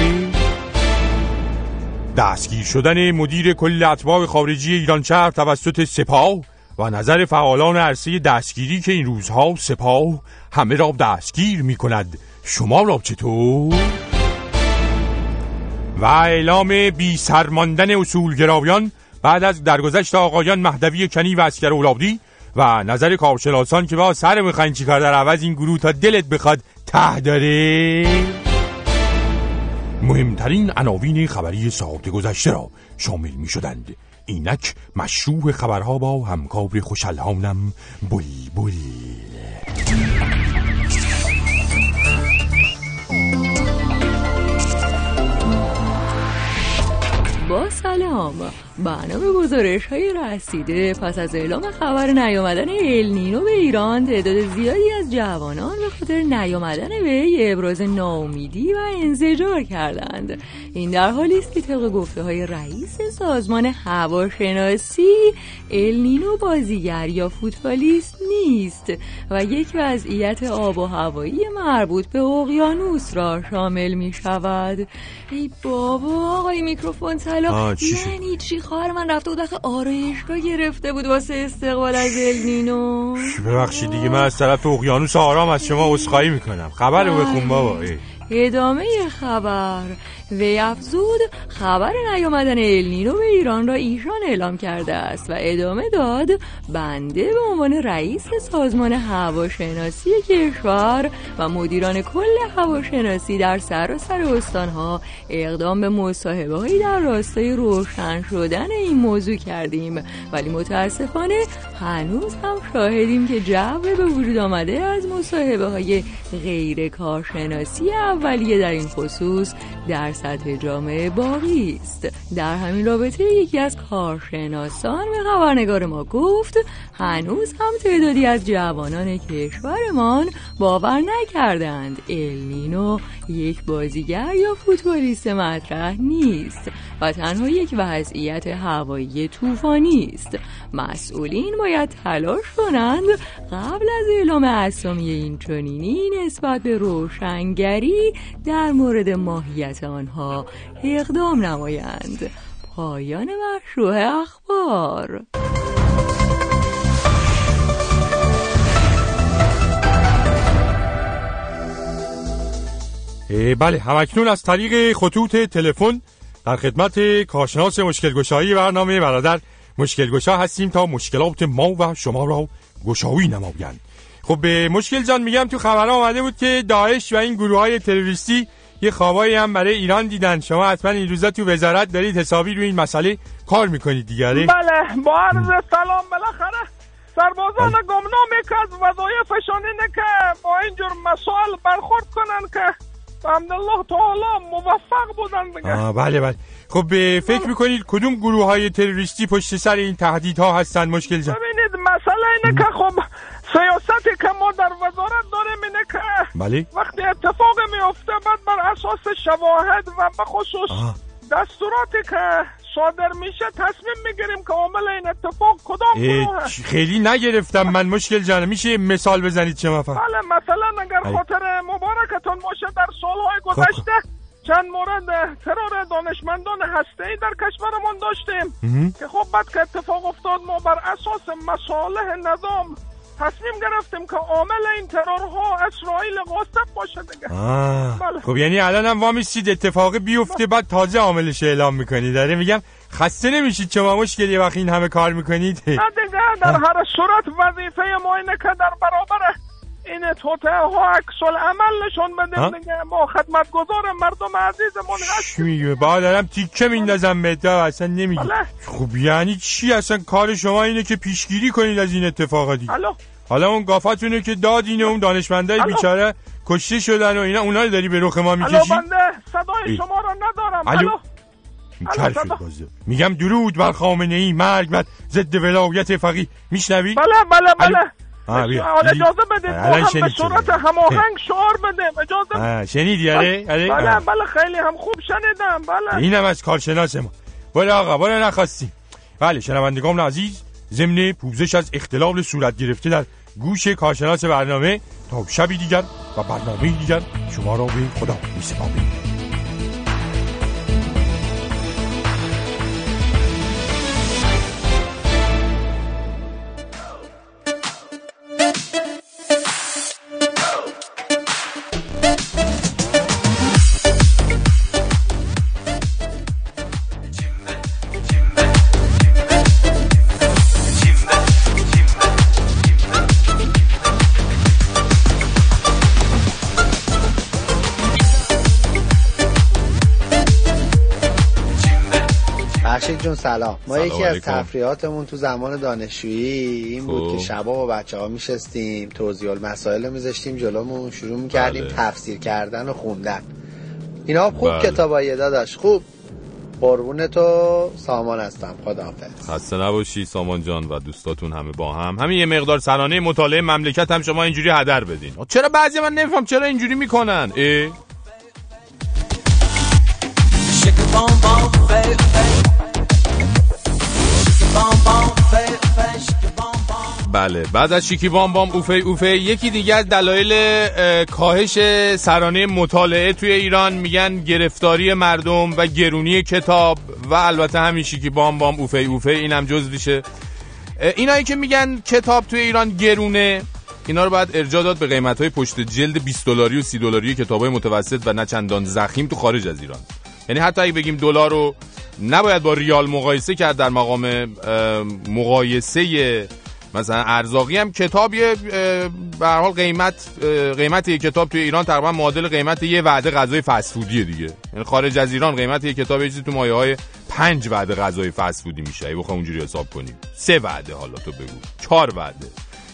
دستگیر شدن مدیر کل اتباع خارجی ایران شهر توسط سپاه و نظر فعالان عرصه دستگیری که این روزها سپاه همه را دستگیر می کند شما را چطور؟ و اعلام بی سرماندن اصولگرایان بعد از درگذشت آقایان مهدوی کنی و اسکر اولادی و نظر کارشناسان که با سر می‌خواین چیکار در عوض این گروه تا دلت بخواد ته داره مهمترین عناوین خبری ساعت گذشته را شامل می شدند اینک مشروع خبرها با همکار خوشالهانم بل بل با سلام. برنامه گزارش های رسیده پس از اعلام خبر نیامدن النینو به ایران تعداد زیادی از جوانان به خاطر نیامدن وی ابراز ناامیدی و انزجار کردند. این در حالی است که طبق گفته های رئیس سازمان هواشناسی النینو بازیگر یا فوتبالیست نیست و یک وضعیت آب و هوایی مربوط به اقیانوس را شامل می شود ای بابا آقای میکروفون سلام یعنی چی خواهر من رفته بود وقت آرایشگاه گرفته بود واسه استقبال از النینو ببخشید دیگه من از طرف اقیانوس آرام از شما عذرخواهی می‌کنم. خبر رو بخون بابا ای. ادامه خبر. وی افزود خبر نیامدن النینو به ایران را ایشان اعلام کرده است و ادامه داد بنده به عنوان رئیس سازمان هواشناسی کشور و مدیران کل هواشناسی در سراسر سر استانها اقدام به مصاحبه هایی در راستای روشن شدن این موضوع کردیم. ولی متاسفانه هنوز هم شاهدیم که جو به وجود آمده از مصاحبه های غیر کارشناسی اولیه در این خصوص در سطح جامعه باقی است. در همین رابطه یکی از کارشناسان به خبرنگار ما گفت هنوز هم تعدادی از جوانان کشورمان باور نکردند. النینو یک بازیگر یا فوتبالیست مطرح نیست. و تنها یک وضعیت هوایی طوفانی است. مسئولین باید تلاش کنند قبل از اعلام اسامی این چنینی نسبت به روشنگری در مورد ماهیت آنها اقدام نمایند. پایان مشروع اخبار. بله همکنون از طریق خطوط تلفن در خدمت کارشناس مشکلگشایی برنامه برادر مشکلگشا هستیم تا مشکلات ما و شما را گشایی نمایند. خب به مشکل جان میگم تو خبر آمده بود که داعش و این گروه های تروریستی یه خوابایی هم برای ایران دیدن. شما حتما این روزا تو وزارت دارید حسابی روی این مسئله کار می‌کنید دیگره بله با عرض سلام بالاخره سربازان بله. گمنام که از اینه که با اینجور مسائل برخورد کنن که الله تعالی موفق بودن دیگه. بله بله. خب فکر می‌کنید کدوم گروه های تروریستی پشت سر این تهدیدها هستن مشکل جان؟ ببینید مسئله اینه که خب سیاستی که ما در وزارت داریم اینه که بله؟ وقتی اتفاق میفته بعد بر اساس شواهد و بخصوص دستوراتی که صادر میشه تصمیم می‌گیریم که عامل این اتفاق کدام گروه خیلی نگرفتم من مشکل جانه میشه مثال بزنید چه مفهم بله مثلا اگر خاطر مبارکتون باشه در سالهای خب، خب. گذشته چند مورد ترور دانشمندان هسته در کشورمون داشتیم که خب بعد که اتفاق افتاد ما بر اساس مصالح نظام تصمیم گرفتیم که عامل این ترورها اسرائیل قاسب باشه دیگه بله. خب یعنی الان هم وامیستید اتفاقی بیفته بعد تازه عاملش اعلام می‌کنی داره میگم خسته نمیشید شما مشکلی وقتی این همه کار می‌کنید؟ نه دیگه در هر صورت وظیفه ما اینه که در برابر این توته ها عکس عمل نشون دیگه ما خدمت گذار مردم عزیزمون هستیم. چی میگه با دارم تیکه میندازم به اصلا نمیگه. خب یعنی چی؟ اصلا کار شما اینه که پیشگیری کنید از این اتفاقاتی. حالا؟ اون گافتونه که دادین اون دانشمندای بیچاره کشته شدن و اینا اونا داری به رخ ما می‌کشی؟ الو بنده صدای شما رو ندارم. الو میگم درود بر خامنه ای مرگ بر ضد ولایت فقیه. میشنوی؟ بله بله بله. اجازه بدید ما هم به صورت هماهنگ شعار بدیم اجازه شنیدی؟ آره بله بله, بله خیلی هم خوب شنیدم. بله. اینم از کارشناس ما. بله آقا بله نخواستی بله شنوندگان عزیز ضمن پوزش از اختلال صورت گرفته در گوش کارشناس برنامه تا شبی دیگر و برنامه دیگر شما را به خدا می سپاریم سلام. ما یکی از تفریحاتمون تو زمان دانشجویی این بود که خب. شبا با بچه ها میشستیم توضیح المسائل میذاشتیم جلومون شروع می‌کردیم بله. تفسیر کردن و خوندن. اینا خوب بله. کتابایی داداش. خوب. قربون تو. سامان هستم. خداحافظ. خسته نباشی سامان جان و دوستاتون همه با هم. همین یه مقدار سرانه مطالعه مملکت هم شما اینجوری هدر بدین. چرا بعضی من نمیفهم چرا اینجوری می‌کنن؟ ای بله. بعد از شیکی بام بام اوفه اوفه یکی دیگر دلایل کاهش سرانه مطالعه توی ایران. میگن گرفتاری مردم و گرونی کتاب و البته همین شیکی بام بام اوفه اوفه اینم جز میشه اینایی که میگن کتاب توی ایران گرونه اینا رو باید ارجاع داد به قیمت های پشت جلد 20 دلاری و 30 دلاری کتاب های متوسط و نه چندان زخیم تو خارج از ایران. یعنی حتی اگه بگیم دلار رو نباید با ریال مقایسه کرد در مقام مقایسه مثلا ارزاقی هم کتاب یه به حال قیمت قیمت یه کتاب توی ایران تقریبا معادل قیمت یه وعده غذای فسفودی دیگه. یعنی خارج از ایران قیمت یه کتاب یه چیزی تو مایه های پنج وعده غذای فسفودی میشه. ای بخوام اونجوری حساب کنیم. سه وعده حالا تو بگو. چهار وعده.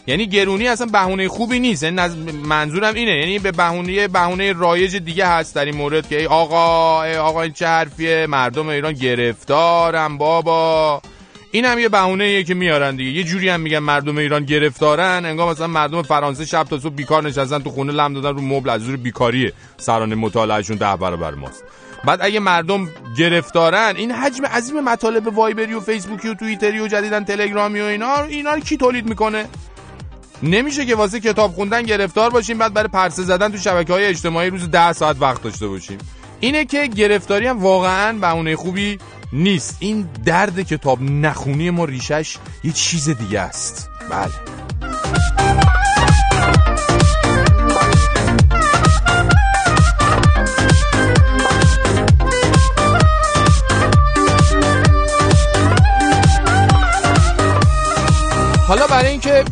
یعنی گرونی اصلا بهونه خوبی نیست. یعنی منظورم اینه. یعنی به بهونه بهونه رایج دیگه هست در این مورد که ای آقا ای آقا این چه حرفیه؟ مردم ایران گرفتارم بابا. این هم یه بهونه که میارن دیگه. یه جوری هم میگن مردم ایران گرفتارن. انگار مثلا مردم فرانسه شب تا صبح بیکار نشستن تو خونه لم دادن رو مبل. از زور بیکاریه. سرانه مطالعهشون ده برابر ماست. بعد اگه مردم گرفتارن این حجم عظیم مطالب وایبری و فیسبوکی و توییتری و جدیدن تلگرامی و اینا اینا رو کی تولید می‌کنه؟ نمیشه که واسه کتاب خوندن گرفتار باشیم بعد برای پرسه زدن تو شبکه های اجتماعی روز ده ساعت وقت داشته باشیم. اینه که گرفتاری هم واقعا بهونه خوبی نیست. این درد کتاب نخونی ما ریشش یه چیز دیگه است. بله. حالا برای اینکه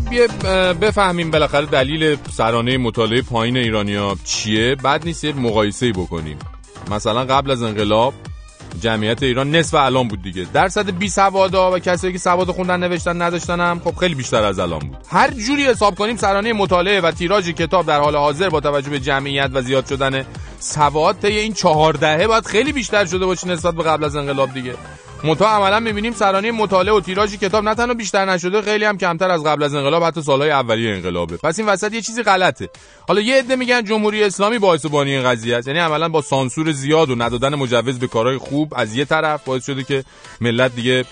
بفهمیم بالاخره دلیل سرانه مطالعه پایین ایرانیا چیه بعد نیست یه مقایسه بکنیم. مثلا قبل از انقلاب جمعیت ایران نصف الان بود دیگه. درصد بی سوادا و کسایی که سواد خوندن نوشتن نداشتن هم خب خیلی بیشتر از الان بود. هر جوری حساب کنیم سرانه مطالعه و تیراژ کتاب در حال حاضر با توجه به جمعیت و زیاد شدن سواد طی این چهار دهه باید خیلی بیشتر شده باشه نسبت به قبل از انقلاب دیگه. متا عملا می‌بینیم سرانه مطالعه و تیراژ کتاب نه تنها بیشتر نشده خیلی هم کمتر از قبل از انقلاب حتی سالهای اولیه انقلابه. پس این وسط یه چیزی غلطه. حالا یه عده میگن جمهوری اسلامی باعث بانی این قضیه است. یعنی عملا با سانسور زیاد و ندادن مجوز به کارهای خوب از یه طرف باعث شده که ملت دیگه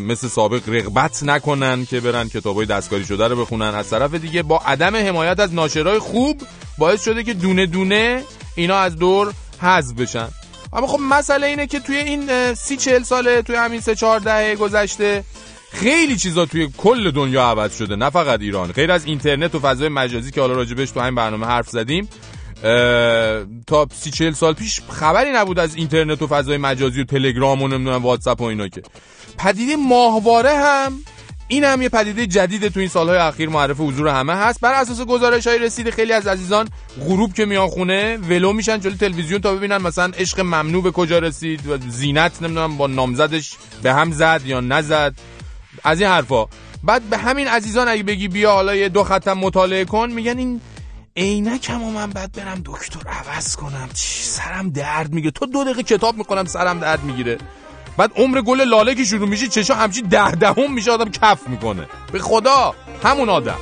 مثل سابق رغبت نکنن که برن کتابای دستکاری شده رو بخونن. از طرف دیگه با عدم حمایت از ناشرای خوب باعث شده که دونه دونه اینا از دور حذف بشن. اما خب مسئله اینه که توی این سی چهل ساله توی همین سه چهار دهه گذشته خیلی چیزا توی کل دنیا عوض شده نه فقط ایران. غیر از اینترنت و فضای مجازی که حالا راجبش تو همین برنامه حرف زدیم تا سی چهل سال پیش خبری نبود از اینترنت و فضای مجازی و تلگرام و نمی‌دونم واتساپ و اینا که. پدیده ماهواره هم این هم یه پدیده جدید تو این سالهای اخیر معرف حضور همه هست. بر اساس گزارش های رسیده خیلی از عزیزان غروب که میان خونه ولو میشن جلوی تلویزیون تا ببینن مثلا عشق ممنوع به کجا رسید و زینت نمی‌دونم با نامزدش به هم زد یا نزد. از این حرفا. بعد به همین عزیزان اگه بگی بیا حالا یه دو ختم مطالعه کن میگن این عینکم و من بعد برم دکتر عوض کنم. چی سرم درد میگه. تو دو دقیقه کتاب می‌کنم سرم درد می‌گیره. بعد عمر گل لاله که شروع میشه چشا همچین ده دهم میشه آدم کف می‌کنه. به خدا همون آدم.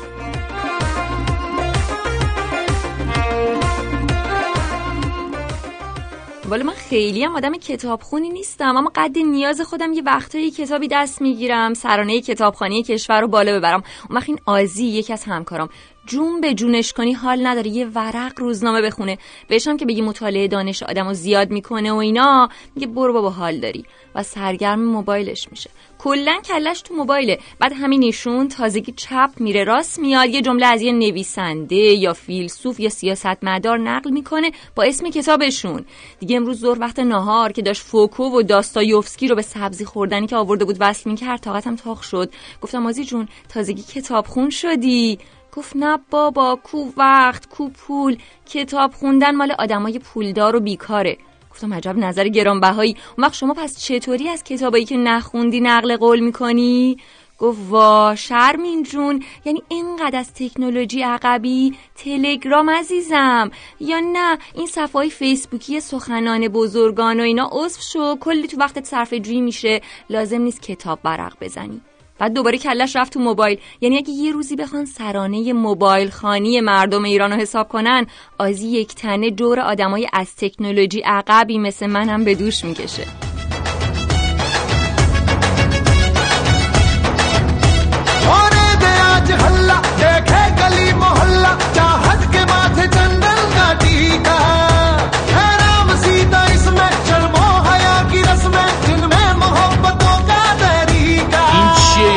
ولی من خیلی هم آدم کتابخونی نیستم اما قد نیاز خودم یه وقتایی کتابی دست می‌گیرم سرانه کتابخانه کشور رو بالا ببرم. اون وقت این آزی یکی از همکارم جون به جونش کنی حال نداره. یه ورق روزنامه بخونه. بهشم که بگی مطالعه دانش آدمو زیاد می‌کنه و اینا میگه برو بابا حال داری. و سرگرم موبایلش میشه. کلا کلش تو موبایله. بعد همین ایشون تازگی چپ میره. راست میاد. یه جمله از یه نویسنده یا فیلسوف یا سیاستمدار نقل می‌کنه با اسم کتابشون. دیگه امروز زور وقت نهار که داشت فوکو و داستایوفسکی رو به سبزی خوردنی که آورده بود وصل می‌کرد طاقتم تاخ شد. گفتم آزی جون تازگی کتابخون شدی. گفت نه بابا کو وقت کو پول. کتاب خوندن مال آدمای پولدار و بیکاره. گفتم عجب نظر گرانبهایی. اون وقت شما پس چطوری از کتابایی که نخوندی نقل قول می‌کنی؟ گفت وا شرمین جون. یعنی اینقدر از تکنولوژی عقبی؟ تلگرام عزیزم. یا نه این صفحه های فیسبوکی سخنان بزرگان و اینا عضو شو. کلی تو وقتت صرف جویی میشه. لازم نیست کتاب برق بزنی. بعد دوباره کلش رفت تو موبایل. یعنی اگه یه روزی بخوان سرانه موبایل خانی مردم ایران رو حساب کنن آزی یک تنه جور آدمای از تکنولوژی عقبی مثل من هم به دوش می‌کشه.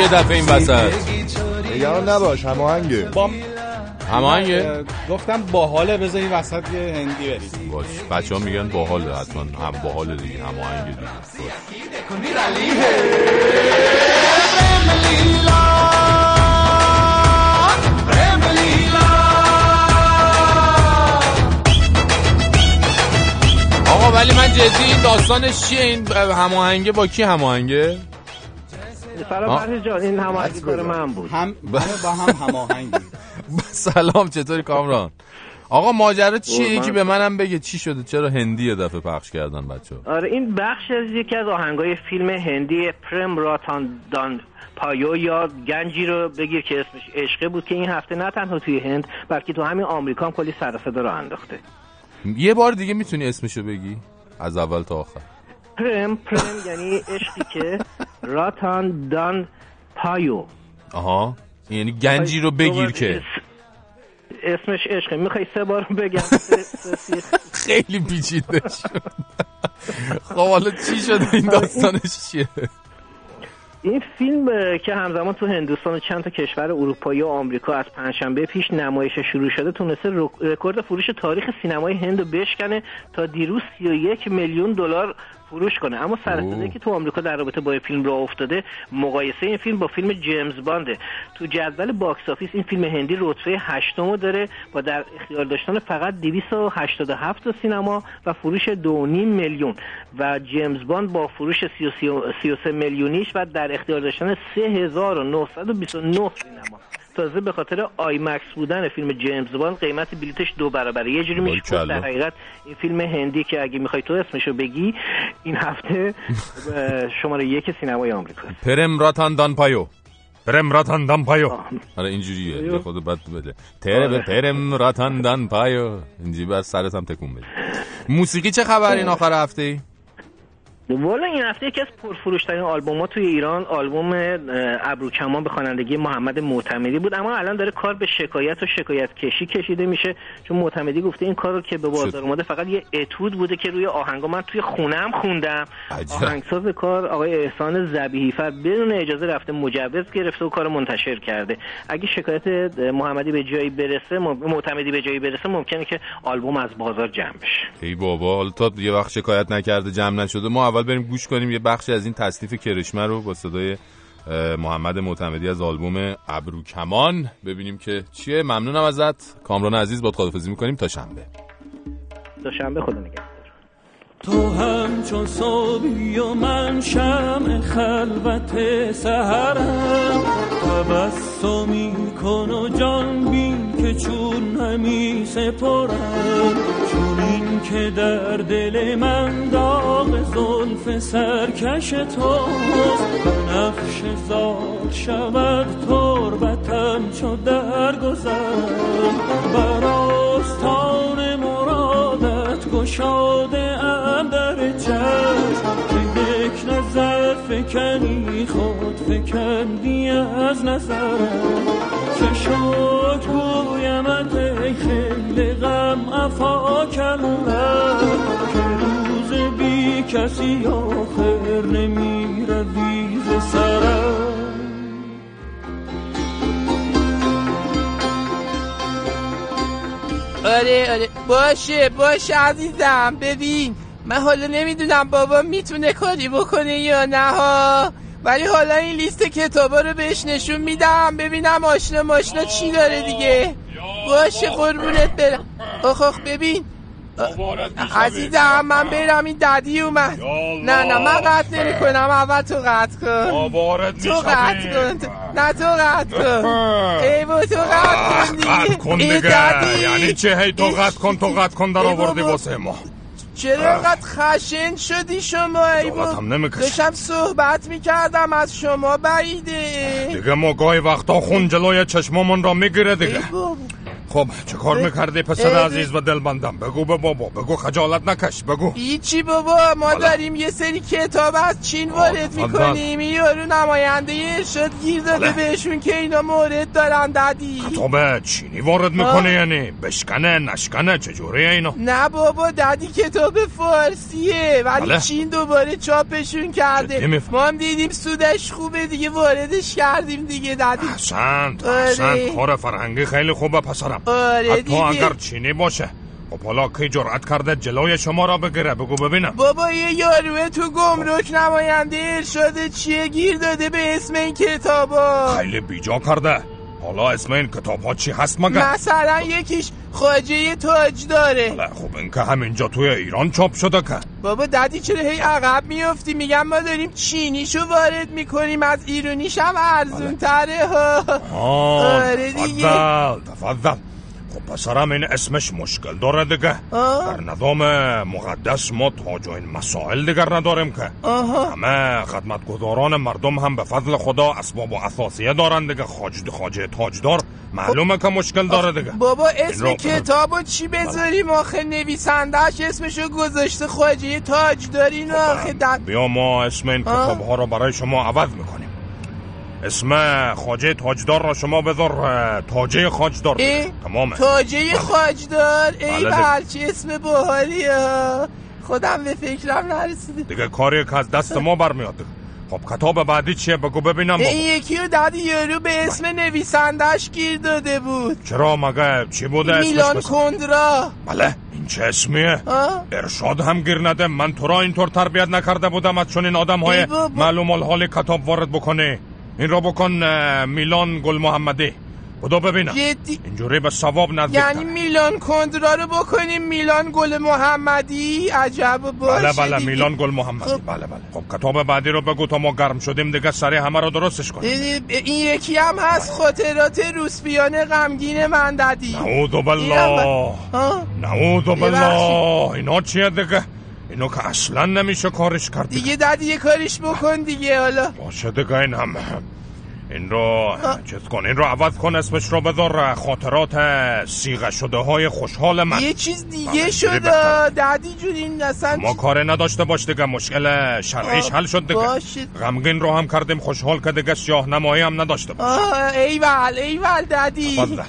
دفعه این وسط. نگران نباش هماهنگه. با هماهنگه؟ گفتم باحاله بذار این وسط یه هندی بریم. باش. بچه ها میگن باحاله حتما هم باحاله دیگه هماهنگه دیگه. آقا ولی من جدی این داستانش چیه؟ این هماهنگه با کی هماهنگه؟ سلام فرشی جان این هماهنگی کار من بود. هم با هم هماهنگی سلام چطوری کامران؟ آقا ماجرا چیه؟ یکی به منم بگه چی شده؟ چرا هندی یه دفعه پخش کردن بچه آره این بخش از یکی از آهنگای فیلم هندی پرم راتان دان پایو یا گنجی رو بگیر که اسمش عشقه بود که این هفته نه تنها توی هند بلکه تو همین آمریکا هم کلی سر صدا رو انداخته. یه بار دیگه می‌تونی اسمشو بگی؟ از اول تا آخر. پرم پرم یعنی عشقی که راتان دان پایو. آها یعنی گنجی رو بگیر که. اسمش عشقه. می‌خوای سه بار بگم. خیلی پیچیده شد. خب حالا چی شده؟ این داستانش چیه؟ این فیلم که همزمان تو هندوستان و چند تا کشور اروپایی و آمریکا از پنجشنبه پیش نمایش شروع شده تونسته رکورد فروش تاریخ سینمای هند بشکنه تا دیروز 31 میلیون دلار فروش کنه. اما سر که تو آمریکا در رابطه با فیلم را افتاده مقایسه این فیلم با فیلم جیمز بانده. تو جدول box office این فیلم هندی رتبه هشتمو داره با در اختیار داشتن فقط 287 تا سینما و فروش 2.5 میلیون. و جیمز باند با فروش 33 میلیونیش و در اختیار داشتن 3929 سینما. تازه به خاطر IMAX بودن فیلم جیمز باند قیمت بلیتش دو برابره یه جوری میشه در حقیقت این فیلم هندی که اگه می‌خوای تو اسمشو بگی این هفته شماره یک سینمای آمریکا پرم راتاندان پایو. پرم راتاندان پایو. آره اینجوریه یه خود بد بده. تره به پرم راتاندان پایو. اینجوری بس سرت هم تکون بده. موسیقی چه خبر این آخر هفته ای؟ والا این هفته یکی از پرفروشترین ها توی ایران آلبوم ابروکمان به خوانندگی محمد معتمدی بود. اما الان داره کار به شکایت و شکایت کشی کشیده میشه. چون معتمدی گفته این کار رو که به بازار اومده فقط یه اتود بوده که روی آهنگا. من توی خونم خوندم. آهنگساز کار آقای احسان زبیحی فر بدون اجازه رفته مجوز گرفته و کار منتشر کرده. اگه شکایت محمدی به جایی برسه معتمدی به جایی برسه ممکنه که آلبوم از بازار جمع بشه. ای بابا تا یه وقت شکایت نکرده جمع نشده ما اول بریم گوش کنیم یه بخشی از این تصنیف کرشمه رو با صدای محمد معتمدی از آلبوم ابرو کمان ببینیم که چیه. ممنونم ازت. کامران عزیز با خدافزی می‌کنیم. تا شنبه. تا شنبه خدا نگهدار. تو همچون صبحی و من شم خلوت سهرم تبسمی کن و جان بین که چون همی سپرم چون این که در دل من داغ زلف سرکش توست. نفش زاد شود تربتم چو در گذرم بر آستان مرادت گشاده ام در چشم یک نظر فکنی خود فکندی از نظرم. چه شد گویمت ای خیلی غم افا کلم که روز بی کسی آخر نمی روی ز سرم. آره آره. باشه باشه عزیزم. ببین من حالا نمی‌دونم بابا می‌تونه کاری بکنه یا نه ها؟ ولی حالا این لیست کتابا رو بهش نشون میدم. ببینم آشنا ماشنا چی داره دیگه. باشه قربونت برم. آخ آخ ببین. عزیزم من برم. این ددی اومد. نه نه من قطع نمی کنم اول تو قطع کن. تو قطع کن. نه تو قطع کن. ای با تو قطع کن دیگه قطع کن دیگه. یعنی چه هی تو قطع کن تو قطع کن در آوردی واسه ما. چرا اینقدر خشن شدی شما ای داشتم صحبت می‌کردم از شما بعیده. دیگه ما گاهی وقتا خون جلوی چشمامون را می‌گیره دیگه. خب چه کار می‌کردی پسر عزیز و دلبندم بگو به بابا بگو خجالت نکش بگو. هیچی بابا ما داریم یه سری کتاب از چین وارد می‌کنیم. یارو نماینده ارشاد گیر داده بهشون که اینا مورد دارن دادی. کتاب چینی وارد می‌کنه یعنی؟ بشکنه نشکنه چجوریه اینا نه بابا دادی کتاب فارسیه. ولی چین دوباره چاپشون کرده. ما هم دیدیم سودش خوبه دیگه واردش کردیم دیگه دادی. حسند حسند کار فرهنگی خیلی خوبه پسرم. آره حتی اگر چینی باشه. خب حالا کی جرأت کرده جلوی شما را بگیره؟ بگو ببینم. بابا یه یاروه تو گمرک نماینده ارشاد چیه گیر داده به اسم این کتابا؟ خیلی بیجا کرده. حالا اسم این کتاب ها چی هست مگه؟ مثلا یکیش خواجه تاج داره. بله خب این که همینجا توی ایران چاپ شده که. بابا دادی چرا هی عقب میافتی؟ میگم ما داریم چینیشو وارد می‌کنیم از ایرونیش هم ارزون تره ها آره دیگه. تفضل تفضل. خب پسرم این اسمش مشکل داره دیگه. در نظام مقدس ما تاج این مسائل دیگر نداریم که. آها. همه خدمتگزاران مردم هم به فضل خدا اسباب و اساسیه دارن دیگه. خاج خاجه تاجدار معلومه که مشکل داره دیگه. بابا اسم کتابو چی بذاریم آخه؟ نویسندهش اسمشو گذاشته خاجه تاج دارین آخه بیا ما اسم این کتاب ها رو برای شما عوض می‌کنیم. اسم خاجه تاجدار را شما بذار تاجه خاجدار تمامه. تاجه خاجدار؟ ای بله. چه اسم باحالیه خودم به فکرم نرسیده. دیگه کاری که از دست ما برمیاد. خب کتاب بعدی چیه؟ بگو ببینم این یکی رو دادی یارو به اسم نویسندش گیر داده بود. چرا مگه؟ چی بوده میلان کندرا. بله این چه اسمیه؟ ارشاد هم گیر نده. من تو را اینطور تربیت نکرده بودم از چون این آدم های معلوم الحال کتاب وارد بکنه این را بکن میلان گل محمدی. خدا ببینم. جدی؟ اینجوری به ثواب نزدیک یعنی میلان کندرا رو بکنیم میلان گل محمدی؟ عجب باشه بله بله میلان گل محمدی. خب. بله بله. خب کتاب بعدی رو بگو تا ما گرم شدیم دیگه سریع همه رو درستش کنیم. این یکی هم هست خاطرات روسپیان غمگین من دادی نعوذ بالله. نعوذ بالله. اینا چیه دیگه؟ اینو که اصلا نمیشه کارش کرد دیگه. دادی یه کارش بکن دیگه حالا. باشه دیگه این هم این رو چیز کن این رو عوض کن اسمش رو بذار. خاطرات سیغه شده های خوشحال من. یه چیز دیگه بله، شده دادی جون این اصلا ما کار نداشته باش دیگه مشکل شرعیش حل شد دیگه. غمگین رو هم کردیم خوشحال که دیگه شاه نمایی هم نداشته باش. ایول ایول دادی.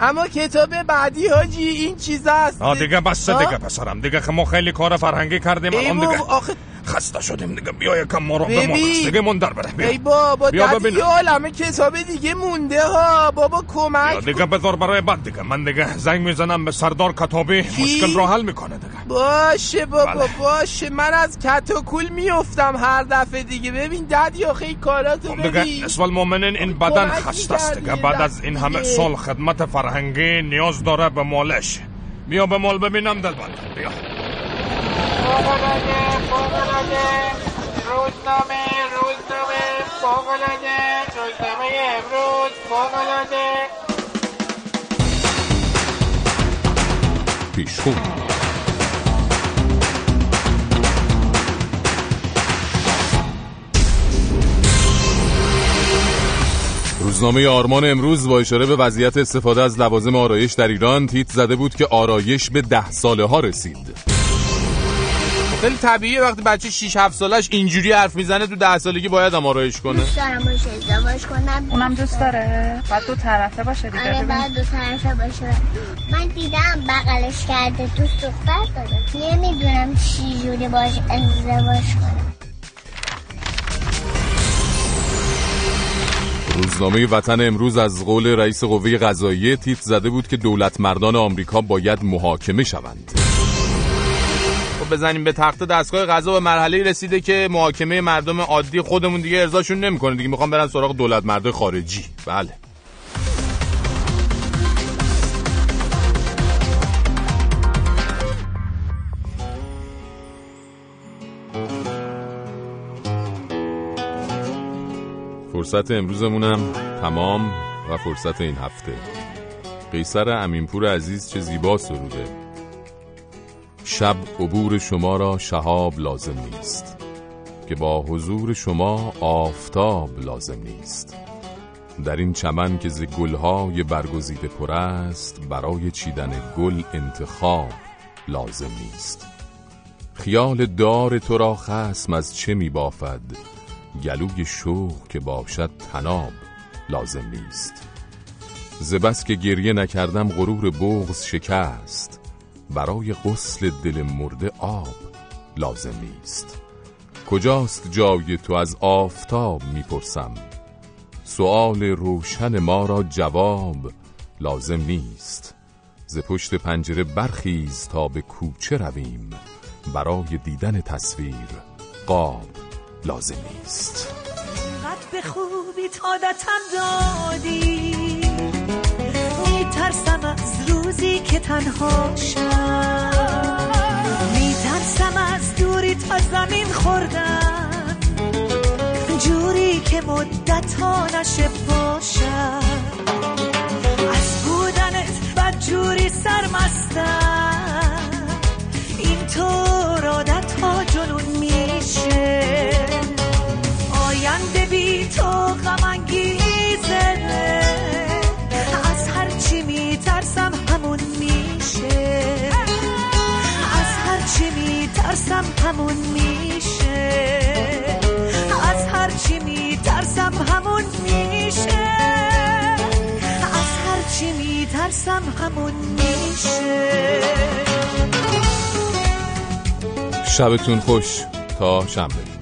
اما کتاب بعدی هاجی این چیز است. دیگه بس دیگه پسرم. دیگه ما خیلی کار فرهنگی کردیم الان دیگه. آخه خسته شدیم دیگه. بیا یکم ما رو بمون. دیگه من در بره. بیا. ای بابا بیا ببین. همه کتاب دیگه مونده ها. بابا کمک. دیگه بذار برای بعد دیگه. من دیگه زنگ می‌زنم به سردار کتابی. مشکل رو حل می‌کنه دیگه. باشه بابا بله. باشه. من از کتاکول میافتم هر دفعه دیگه. ببین دادی آخه این کاراتو خب ببین. دیگه اسم المؤمنین این بدن خسته است دیگه. بعد از این همه سال خدمت فرهنگی نیاز داره به مالش. بیا به مال ببینم دل بیا. فوقلاده فوقلاده روزنامه روزنامه فوقلاده روزنامه امروز فوقلاده پیشخون روزنامه آرمان امروز با اشاره به وضعیت استفاده از لوازم آرایش در ایران تیت زده بود که آرایش به ده ساله ها رسید. خیلی طبیعیه وقتی بچه 6 7 سالش اینجوری حرف می‌زنه تو 10 سالگی باید هم آرایش کنه. دوست دارم باشه ازدواج کنم. اونم دوست داره. بعد دو طرفه باشه دیگه آره بعد دو طرفه باشه. من دیدم بغلش کرده دوست دختر داره. نمی‌دونم چی جوری باش ازدواج کنم روزنامه وطن امروز از قول رئیس قوه قضاییه تیت زده بود که دولت مردان آمریکا باید محاکمه شوند. بزنیم به تخت دستگاه قضا به مرحله رسیده که محاکمه مردم عادی خودمون دیگه ارضاشون نمی‌کنه دیگه. می‌خوام برن سراغ دولت مرد خارجی. بله. فرصت امروزمونم تمام و فرصت این هفته. قیصر امینپور عزیز چه زیبا سروده. شب عبور شما را شهاب لازم نیست که با حضور شما آفتاب لازم نیست. در این چمن که ز گلهای برگزیده پر است برای چیدن گل انتخاب لازم نیست. خیال دار تو را خسم از چه می بافد؟ گلوی شوق که باشد تناب لازم نیست. زبس که گریه نکردم غرور بغز شکست برای غسل دل مرده آب لازم نیست کجاست جای تو از آفتاب می‌پرسم؟ سؤال روشن ما را جواب لازم نیست. ز پشت پنجره برخیز تا به کوچه رویم. برای دیدن تصویر قاب لازم نیست. قد به خوبی تادتم دادی. روزی که تنها شم میترسم از دوری تا زمین خوردم جوری که مدت ها نشه باشم از بودنت بد جوری سرمستم اینطور عادت ها جنون میشه. آینده بی تو غم ترسم همون میشه. از هر چی میترسم همون میشه. از هر چی میترسم همون میشه. شبتون خوش. تا شنبه.